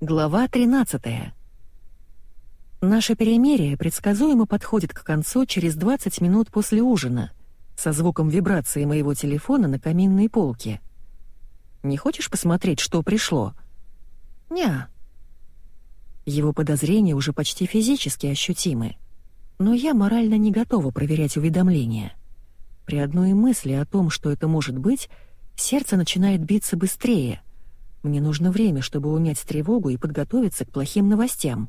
Глава 13. Наше перемирие предсказуемо подходит к концу через 20 минут после ужина, со звуком вибрации моего телефона на каминной полке. Не хочешь посмотреть, что пришло? Ня. Его подозрения уже почти физически ощутимы. Но я морально не готова проверять уведомления. При одной мысли о том, что это может быть, сердце начинает биться быстрее — мне нужно время, чтобы унять тревогу и подготовиться к плохим новостям.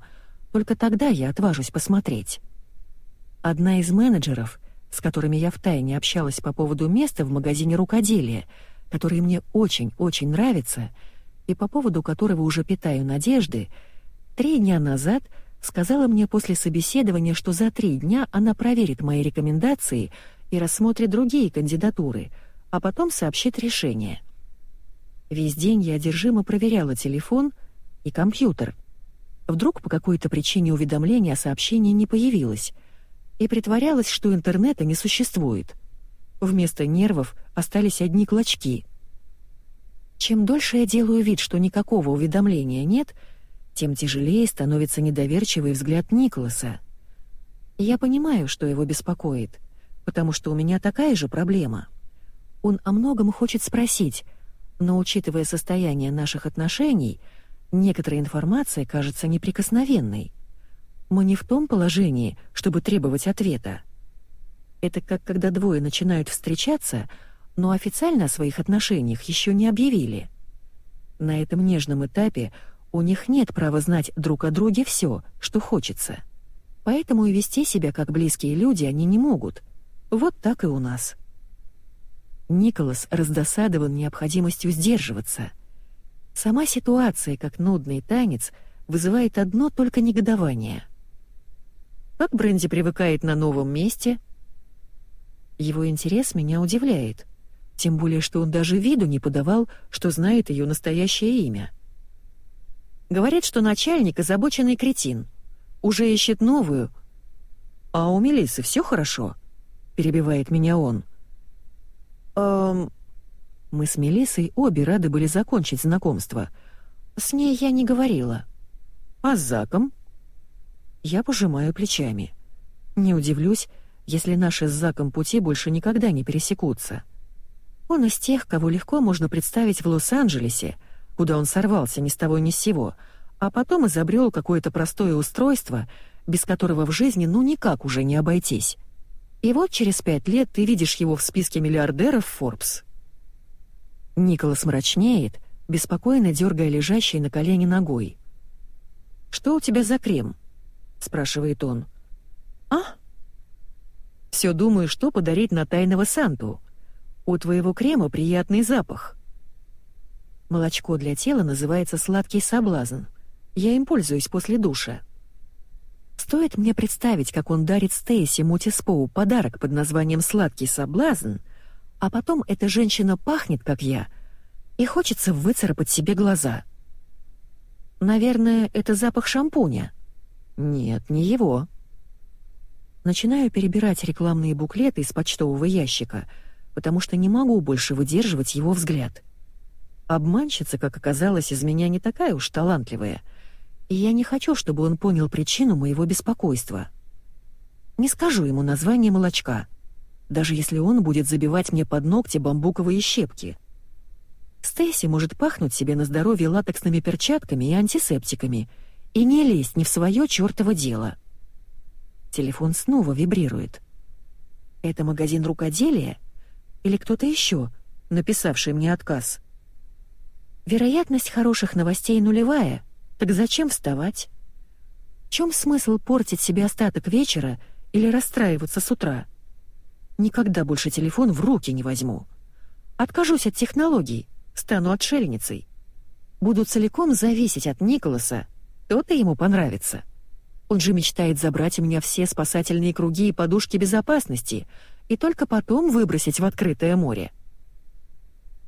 Только тогда я отважусь посмотреть. Одна из менеджеров, с которыми я втайне общалась по поводу места в магазине рукоделия, который мне очень-очень нравится, и по поводу которого уже питаю надежды, три дня назад сказала мне после собеседования, что за три дня она проверит мои рекомендации и рассмотрит другие кандидатуры, а потом сообщит решение. Весь день я одержимо проверяла телефон и компьютер. Вдруг по какой-то причине уведомление о сообщении не появилось, и притворялась, что интернета не существует. Вместо нервов остались одни клочки. Чем дольше я делаю вид, что никакого уведомления нет, тем тяжелее становится недоверчивый взгляд Николаса. Я понимаю, что его беспокоит, потому что у меня такая же проблема. Он о многом хочет спросить — но учитывая состояние наших отношений, некоторая информация кажется неприкосновенной. Мы не в том положении, чтобы требовать ответа. Это как когда двое начинают встречаться, но официально о своих отношениях еще не объявили. На этом нежном этапе у них нет права знать друг о друге все, что хочется. Поэтому и вести себя как близкие люди они не могут. Вот так и у нас. Николас раздосадован необходимостью сдерживаться. Сама ситуация, как нудный танец, вызывает одно только негодование. Как Бренди привыкает на новом месте? Его интерес меня удивляет, тем более что он даже виду не подавал, что знает ее настоящее имя. Говорит, что начальник озабоченный кретин, уже ищет новую. А у Мелисы все хорошо? перебивает меня он. Эм... Мы с Мелиссой обе рады были закончить знакомство. С ней я не говорила. А с Заком? Я пожимаю плечами. Не удивлюсь, если наши с Заком пути больше никогда не пересекутся. Он из тех, кого легко можно представить в Лос-Анджелесе, куда он сорвался ни с того ни с сего, а потом изобрел какое-то простое устройство, без которого в жизни ну никак уже не обойтись. И вот через пять лет ты видишь его в списке миллиардеров Forbes. Николас мрачнеет, беспокойно дергая лежащей на колени ногой. «Что у тебя за крем?» — спрашивает он. «А?» «Все думаю, что подарить на тайного Санту. У твоего крема приятный запах». Молочко для тела называется «Сладкий соблазн». Я им пользуюсь после душа. Стоит мне представить, как он дарит Стейси Мутиспоу подарок под названием «Сладкий соблазн», а потом эта женщина пахнет, как я, и хочется выцарапать себе глаза. Наверное, это запах шампуня. Нет, не его. Начинаю перебирать рекламные буклеты из почтового ящика, потому что не могу больше выдерживать его взгляд. Обманщица, как оказалось, из меня не такая уж талантливая — и я не хочу, чтобы он понял причину моего беспокойства. Не скажу ему название молочка, даже если он будет забивать мне под ногти бамбуковые щепки. Стейси может пахнуть себе на здоровье латексными перчатками и антисептиками и не лезть ни в свое чертово дело. Телефон снова вибрирует. Это магазин рукоделия? Или кто-то еще, написавший мне отказ? Вероятность хороших новостей нулевая — так зачем вставать? В чем смысл портить себе остаток вечера или расстраиваться с утра? Никогда больше телефон в руки не возьму. Откажусь от технологий, стану отшельницей. Буду целиком зависеть от Николаса, то-то ему понравится. Он же мечтает забрать у меня все спасательные круги и подушки безопасности и только потом выбросить в открытое море.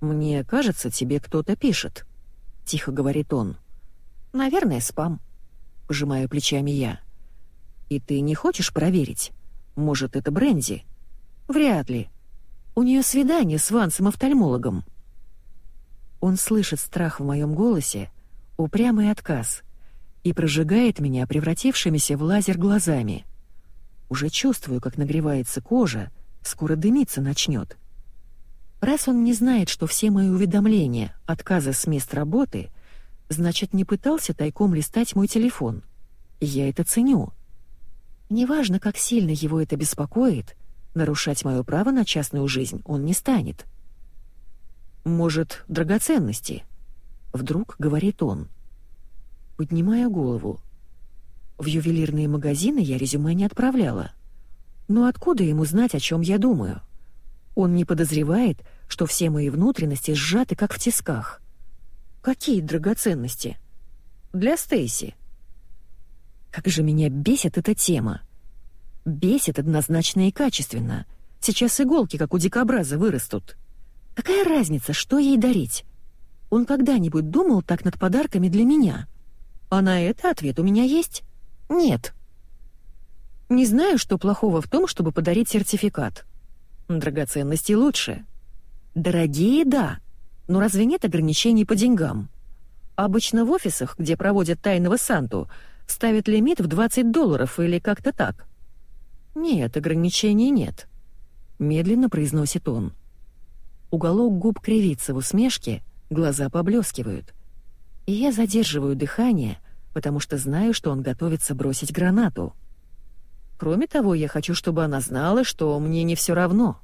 «Мне кажется, тебе кто-то пишет», — тихо говорит он. Наверное, спам. Пожимаю плечами я. И ты не хочешь проверить? Может, это Бренди? Вряд ли. У нее свидание с Вансом-офтальмологом. Он слышит страх в моем голосе, Упрямый отказ. И прожигает меня превратившимися в лазер глазами. Уже чувствую, как нагревается кожа, скоро дымиться начнет. Раз он не знает, что все мои уведомления, отказы с мест работы, значит, не пытался тайком листать мой телефон. Я это ценю. Неважно, как сильно его это беспокоит, нарушать мое право на частную жизнь он не станет. «Может, драгоценности?» — вдруг говорит он. Поднимая голову. В ювелирные магазины я резюме не отправляла. Но откуда ему знать, о чем я думаю? Он не подозревает, что все мои внутренности сжаты, как в тисках. Какие драгоценности? Для Стейси. Как же меня бесит эта тема. Бесит однозначно и качественно. Сейчас иголки, как у дикобраза, вырастут. Какая разница, что ей дарить? Он когда-нибудь думал так над подарками для меня? А на это ответ у меня есть. Нет. Не знаю, что плохого в том, чтобы подарить сертификат. Драгоценности лучше. Дорогие — да, но разве нет ограничений по деньгам? Обычно в офисах, где проводят тайного Санту, ставят лимит в 20 долларов или как-то так. Нет, ограничений нет. Медленно произносит он. Уголок губ кривится в усмешке, глаза поблескивают. И я задерживаю дыхание, потому что знаю, что он готовится бросить гранату. Кроме того, я хочу, чтобы она знала, что мне не все равно.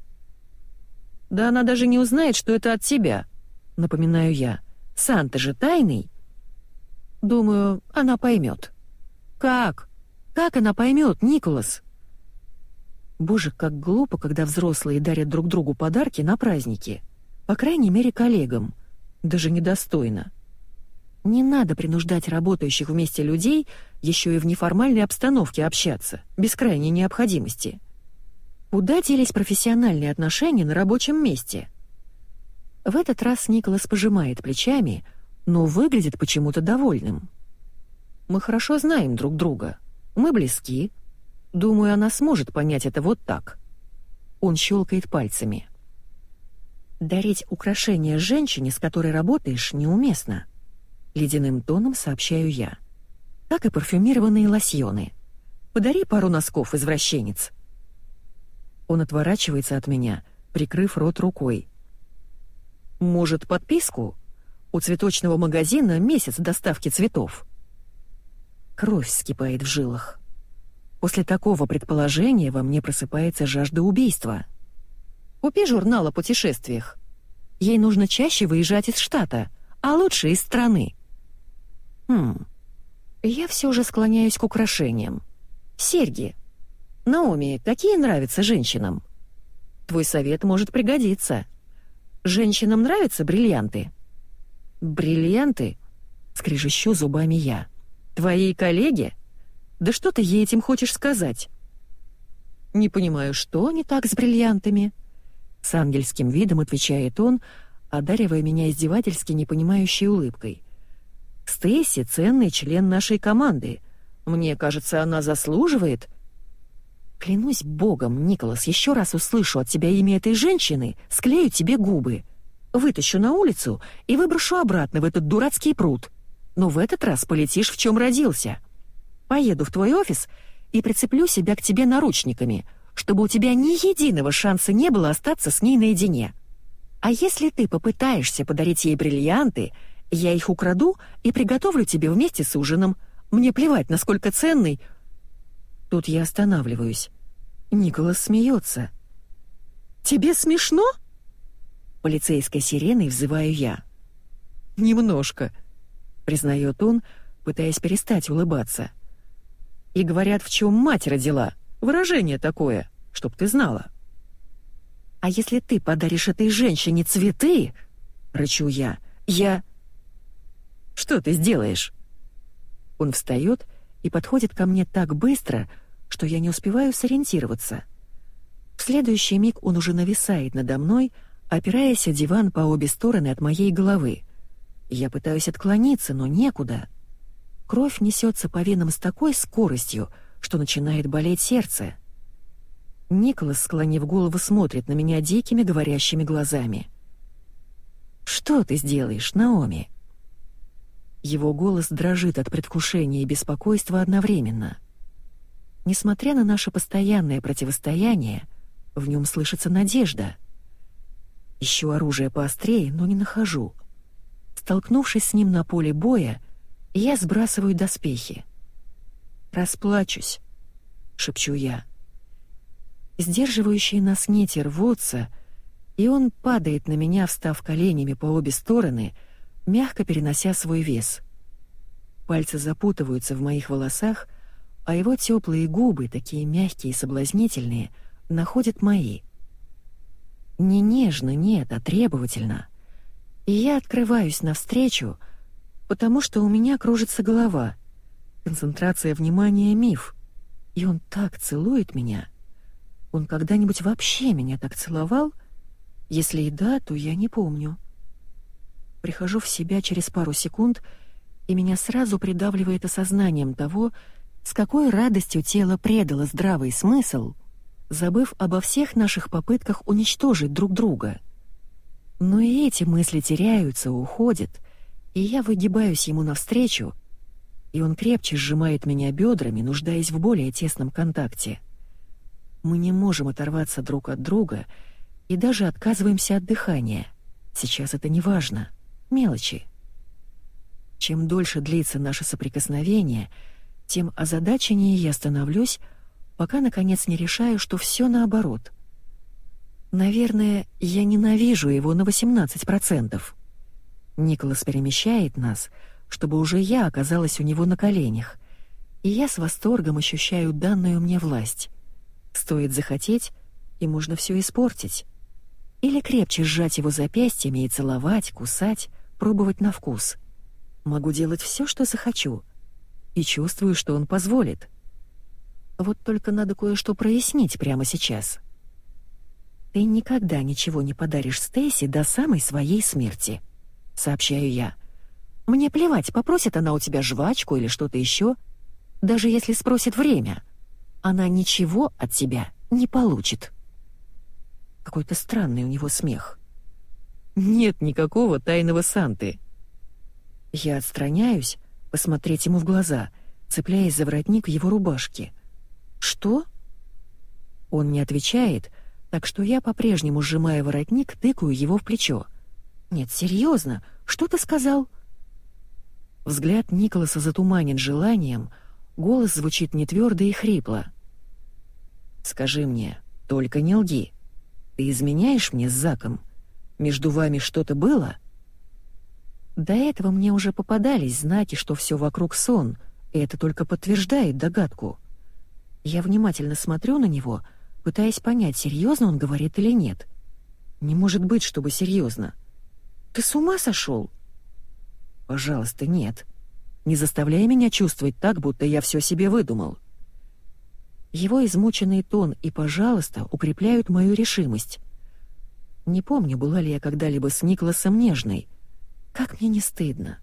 Да она даже не узнает, что это от тебя, напоминаю я. Санта же тайный. Думаю, она поймет. Как? Как она поймет, Николас? Боже, как глупо, когда взрослые дарят друг другу подарки на праздники. По крайней мере, коллегам. Даже недостойно. Не надо принуждать работающих вместе людей еще и в неформальной обстановке общаться, без крайней необходимости. Куда делись профессиональные отношения на рабочем месте? В этот раз Николас пожимает плечами, но выглядит почему-то довольным. Мы хорошо знаем друг друга. Мы близки, Думаю, она сможет понять это вот так. Он щелкает пальцами. Дарить украшения женщине, с которой работаешь, неуместно. Ледяным тоном сообщаю я. Как и парфюмированные лосьоны. Подари пару носков, извращенец. Он отворачивается от меня, прикрыв рот рукой. Может, подписку? У цветочного магазина месяц доставки цветов. Кровь вскипает в жилах. После такого предположения во мне просыпается жажда убийства. Купи журнал о путешествиях. Ей нужно чаще выезжать из штата, а лучше из страны. Хм. Я все же склоняюсь к украшениям. Серьги. Наоми, какие нравятся женщинам? Твой совет может пригодиться. Женщинам нравятся бриллианты? Бриллианты? Скрежещу зубами я. Твои коллеги? Да что ты ей этим хочешь сказать?» «Не понимаю, что не так с бриллиантами?» С ангельским видом отвечает он, одаривая меня издевательски непонимающей улыбкой. «Стейси — ценный член нашей команды. Мне кажется, она заслуживает...» «Клянусь богом, Николас, еще раз услышу от тебя имя этой женщины, склею тебе губы. Вытащу на улицу и выброшу обратно в этот дурацкий пруд. Но в этот раз полетишь, в чем родился». Поеду в твой офис и прицеплю себя к тебе наручниками, чтобы у тебя ни единого шанса не было остаться с ней наедине. А если ты попытаешься подарить ей бриллианты, я их украду и приготовлю тебе вместе с ужином. Мне плевать, насколько ценный...» Тут я останавливаюсь. Николас смеется. «Тебе смешно?» Полицейской сиреной взываю я. «Немножко», — признает он, пытаясь перестать улыбаться. И говорят, в чем мать родила. Выражение такое, чтоб ты знала. А если ты подаришь этой женщине цветы, рычу я, я... Что ты сделаешь? Он встает и подходит ко мне так быстро, что я не успеваю сориентироваться. В следующий миг он уже нависает надо мной, опираясь о диван по обе стороны от моей головы. Я пытаюсь отклониться, но некуда. Кровь несется по венам с такой скоростью, что начинает болеть сердце. Николас, склонив голову, смотрит на меня дикими говорящими глазами. «Что ты сделаешь, Наоми?» Его голос дрожит от предвкушения и беспокойства одновременно. Несмотря на наше постоянное противостояние, в нем слышится надежда. Ищу оружие поострее, но не нахожу. Столкнувшись с ним на поле боя, я сбрасываю доспехи. «Расплачусь», — шепчу я. Сдерживающие нас нити рвутся, и он падает на меня, встав коленями по обе стороны, мягко перенося свой вес. Пальцы запутываются в моих волосах, а его теплые губы, такие мягкие и соблазнительные, находят мои. Не нежно, нет, а требовательно. И я открываюсь навстречу, потому что у меня кружится голова. Концентрация внимания — миф. И он так целует меня. Он когда-нибудь вообще меня так целовал? Если и да, то я не помню. Прихожу в себя через пару секунд, и меня сразу придавливает осознанием того, с какой радостью тело предало здравый смысл, забыв обо всех наших попытках уничтожить друг друга. Но и эти мысли теряются, уходят, и я выгибаюсь ему навстречу, и он крепче сжимает меня бедрами, нуждаясь в более тесном контакте. Мы не можем оторваться друг от друга и даже отказываемся от дыхания. Сейчас это не важно. Мелочи. Чем дольше длится наше соприкосновение, тем озадаченнее я становлюсь, пока, наконец, не решаю, что все наоборот. Наверное, я ненавижу его на 18%. Николас перемещает нас, чтобы уже я оказалась у него на коленях, и я с восторгом ощущаю данную мне власть. Стоит захотеть, и можно все испортить. Или крепче сжать его запястьями и целовать, кусать, пробовать на вкус. Могу делать все, что захочу. И чувствую, что он позволит. Вот только надо кое-что прояснить прямо сейчас. «Ты никогда ничего не подаришь Стейси до самой своей смерти», — сообщаю я. «Мне плевать, попросит она у тебя жвачку или что-то еще, даже если спросит время. Она ничего от тебя не получит». Какой-то странный у него смех. «Нет никакого тайного Санты». Я отстраняюсь, посмотреть ему в глаза, цепляясь за воротник его рубашки. «Что?» Он не отвечает, так что я, по-прежнему сжимая воротник, тыкаю его в плечо. «Нет, серьезно, что ты сказал?» Взгляд Николаса затуманен желанием, голос звучит нетвёрдо и хрипло. «Скажи мне, только не лги. Ты изменяешь мне с Заком? Между вами что-то было?» До этого мне уже попадались знаки, что все вокруг сон, и это только подтверждает догадку. Я внимательно смотрю на него, пытаясь понять, серьезно он говорит или нет. Не может быть, чтобы серьезно. Ты с ума сошел? Пожалуйста, нет. Не заставляй меня чувствовать так, будто я все себе выдумал. Его измученный тон и «пожалуйста» укрепляют мою решимость. Не помню, была ли я когда-либо с Никласом нежной. Как мне не стыдно.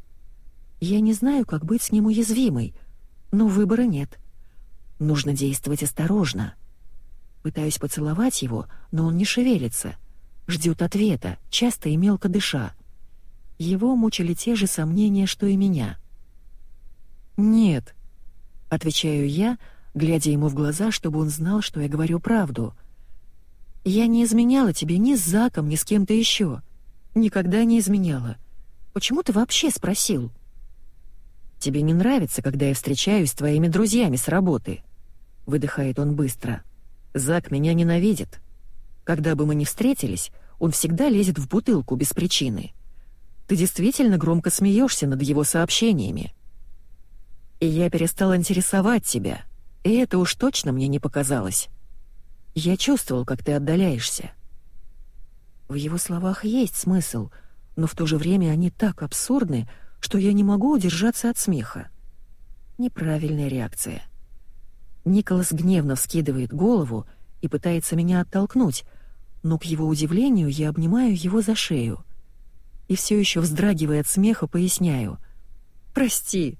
Я не знаю, как быть с ним уязвимой, но выбора нет. Нужно действовать осторожно. Пытаюсь поцеловать его, но он не шевелится. Ждет ответа, часто и мелко дыша. Его мучили те же сомнения, что и меня. «Нет», — отвечаю я, — глядя ему в глаза, чтобы он знал, что я говорю правду. «Я не изменяла тебе ни с Заком, ни с кем-то еще. Никогда не изменяла. Почему ты вообще спросил?» «Тебе не нравится, когда я встречаюсь с твоими друзьями с работы?» Выдыхает он быстро. «Зак меня ненавидит. Когда бы мы ни встретились, он всегда лезет в бутылку без причины. Ты действительно громко смеешься над его сообщениями. И я перестал интересовать тебя». И это уж точно мне не показалось. Я чувствовал, как ты отдаляешься. В его словах есть смысл, но в то же время они так абсурдны, что я не могу удержаться от смеха. Неправильная реакция. Николас гневно вскидывает голову и пытается меня оттолкнуть, но, к его удивлению, я обнимаю его за шею. И все еще вздрагивая от смеха, поясняю. «Прости,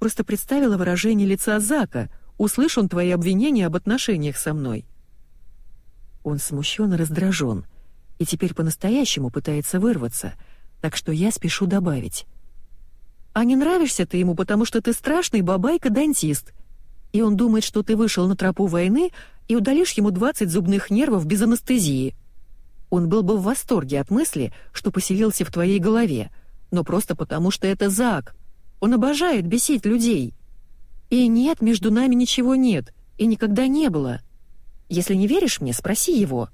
просто представила выражение лица Зака, услышь твои обвинения об отношениях со мной». Он смущен и раздражен, и теперь по-настоящему пытается вырваться, так что я спешу добавить. А не нравишься ты ему, потому что ты страшный бабайка-дантист. И он думает, что ты вышел на тропу войны и удалишь ему 20 зубных нервов без анестезии. Он был бы в восторге от мысли, что поселился в твоей голове, но просто потому, что это Зак. Он обожает бесить людей. И нет, между нами ничего нет, и никогда не было. Если не веришь мне, спроси его.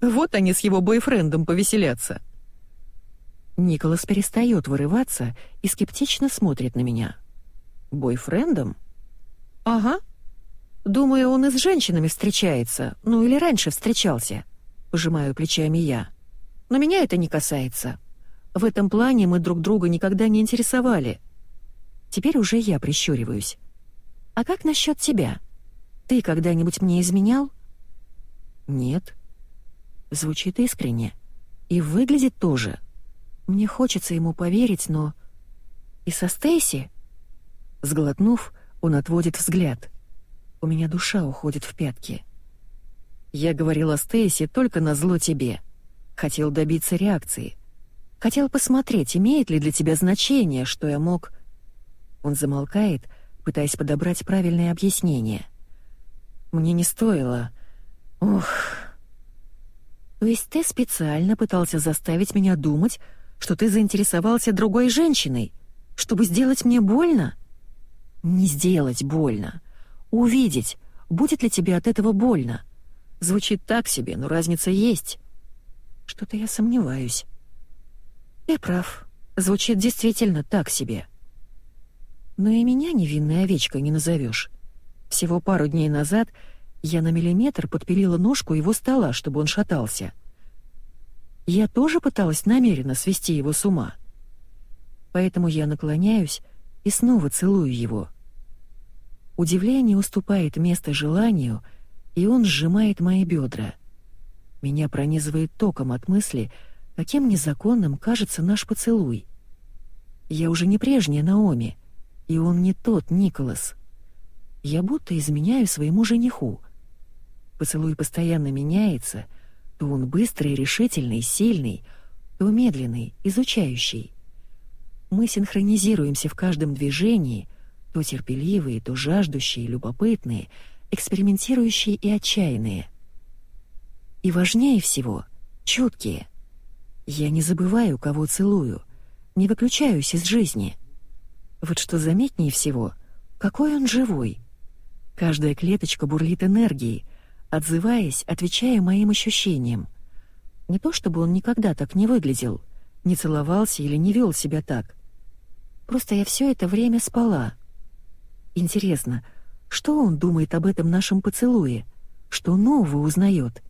Вот они с его бойфрендом повеселятся». Николас перестает вырываться и скептично смотрит на меня. «Бойфрендом?» «Ага. Думаю, он и с женщинами встречается, ну или раньше встречался», — пожимаю плечами я. «Но меня это не касается. В этом плане мы друг друга никогда не интересовали. Теперь уже я прищуриваюсь. А как насчет тебя? Ты когда-нибудь мне изменял?» «Нет». Звучит искренне. И выглядит тоже. Мне хочется ему поверить, но... И со Стейси? Сглотнув, он отводит взгляд. У меня душа уходит в пятки. Я говорил о Стейси только на зло тебе. Хотел добиться реакции. Хотел посмотреть, имеет ли для тебя значение, что я мог... Он замолкает, пытаясь подобрать правильное объяснение. Мне не стоило... Ох... Есть ты специально пытался заставить меня думать, что ты заинтересовался другой женщиной, чтобы сделать мне больно? Не сделать больно. Увидеть, будет ли тебе от этого больно. Звучит так себе, но разница есть. Что-то я сомневаюсь. Ты прав. Звучит действительно так себе. Но и меня невинной овечкой не назовешь. Всего пару дней назад я на миллиметр подпилила ножку его стола, чтобы он шатался — я тоже пыталась намеренно свести его с ума. Поэтому я наклоняюсь и снова целую его. Удивление уступает место желанию, и он сжимает мои бедра. Меня пронизывает током от мысли, каким незаконным кажется наш поцелуй. Я уже не прежняя Наоми, и он не тот Николас. Я будто изменяю своему жениху. Поцелуй постоянно меняется — то он быстрый, решительный, сильный, то медленный, изучающий. Мы синхронизируемся в каждом движении, то терпеливые, то жаждущие, любопытные, экспериментирующие и отчаянные. И важнее всего — чуткие. Я не забываю, кого целую, не выключаюсь из жизни. Вот что заметнее всего, какой он живой. Каждая клеточка бурлит энергией — отзываясь, отвечая моим ощущениям. Не то чтобы он никогда так не выглядел, не целовался или не вел себя так. Просто я все это время спала. Интересно, что он думает об этом нашем поцелуе? Что нового узнает?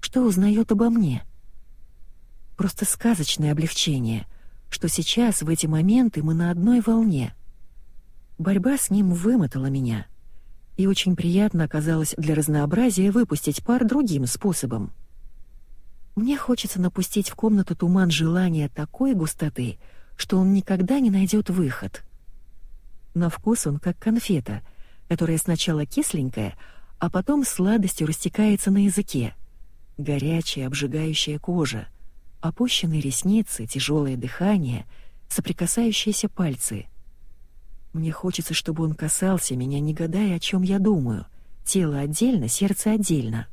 Что узнает обо мне? Просто сказочное облегчение, что сейчас, в эти моменты, мы на одной волне. Борьба с ним вымотала меня — и очень приятно оказалось для разнообразия выпустить пар другим способом. Мне хочется напустить в комнату туман желания такой густоты, что он никогда не найдет выход. На вкус он как конфета, которая сначала кисленькая, а потом сладостью растекается на языке. Горячая, обжигающая кожа, опущенные ресницы, тяжелое дыхание, соприкасающиеся пальцы — мне хочется, чтобы он касался меня, не гадая, о чем я думаю. Тело отдельно, сердце отдельно.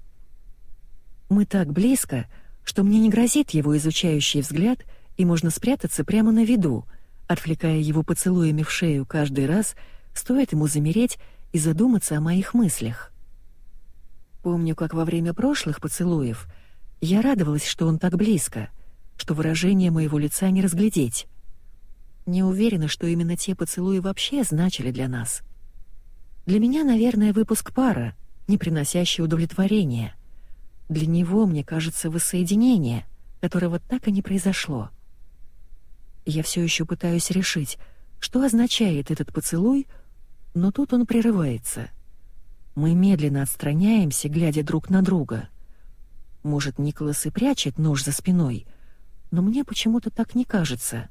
Мы так близко, что мне не грозит его изучающий взгляд, и можно спрятаться прямо на виду, отвлекая его поцелуями в шею каждый раз, стоит ему замереть и задуматься о моих мыслях. Помню, как во время прошлых поцелуев я радовалась, что он так близко, что выражение моего лица не разглядеть. Не уверена, что именно те поцелуи вообще значили для нас. Для меня, наверное, выпуск пара, не приносящий удовлетворения. Для него, мне кажется, воссоединение, которого так и не произошло. Я все еще пытаюсь решить, что означает этот поцелуй, но тут он прерывается. Мы медленно отстраняемся, глядя друг на друга. Может, Николас и прячет нож за спиной, но мне почему-то так не кажется —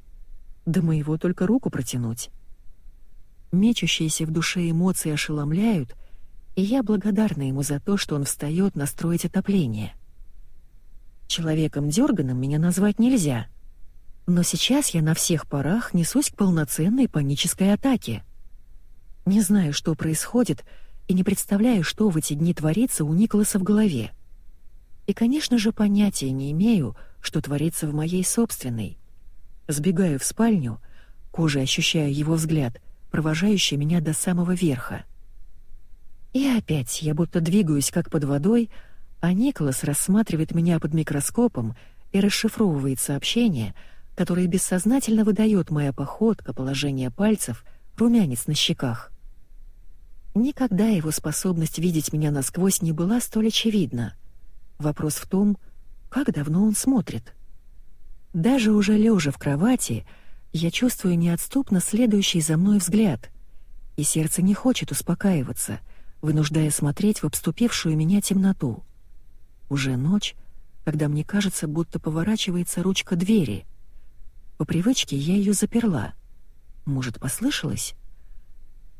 до моего только руку протянуть. Мечущиеся в душе эмоции ошеломляют, и я благодарна ему за то, что он встает настроить отопление. Человеком дерганым меня назвать нельзя, Но сейчас я на всех парах несусь к полноценной панической атаке. Не знаю, что происходит, и не представляю, что в эти дни творится у Николаса в голове. И, конечно же, понятия не имею, что творится в моей собственной. Сбегаю в спальню, кожей ощущая его взгляд, провожающий меня до самого верха. И опять я будто двигаюсь как под водой, а Николас рассматривает меня под микроскопом и расшифровывает сообщение, которое бессознательно выдает моя походка, положение пальцев, румянец на щеках. Никогда его способность видеть меня насквозь не была столь очевидна. Вопрос в том, как давно он смотрит. Даже уже лежа в кровати, я чувствую неотступно следующий за мной взгляд, и сердце не хочет успокаиваться, вынуждая смотреть в обступившую меня темноту. Уже ночь, когда мне кажется, будто поворачивается ручка двери. По привычке я ее заперла. Может, послышалось?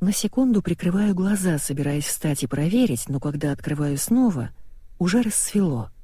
На секунду прикрываю глаза, собираясь встать и проверить, но когда открываю снова, уже рассвело —